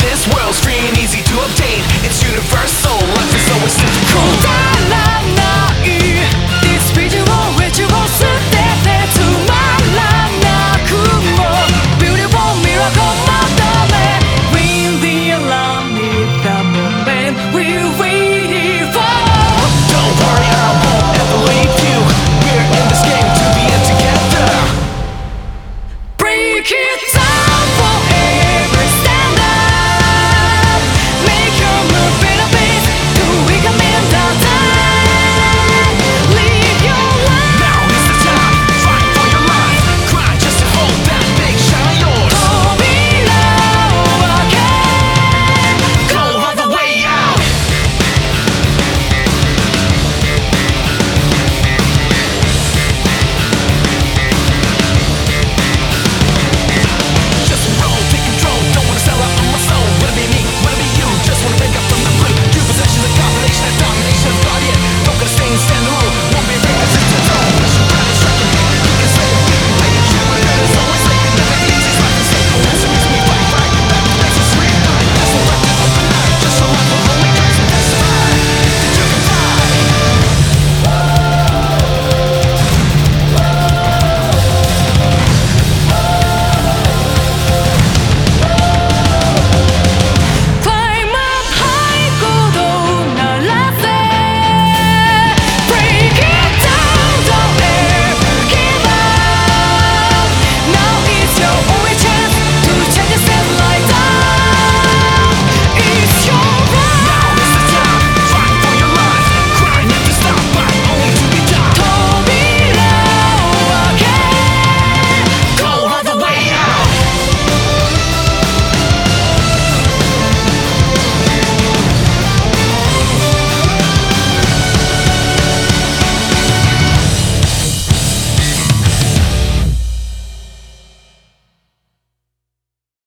This world's free and easy to obtain. It's universal, life is always simple Cool down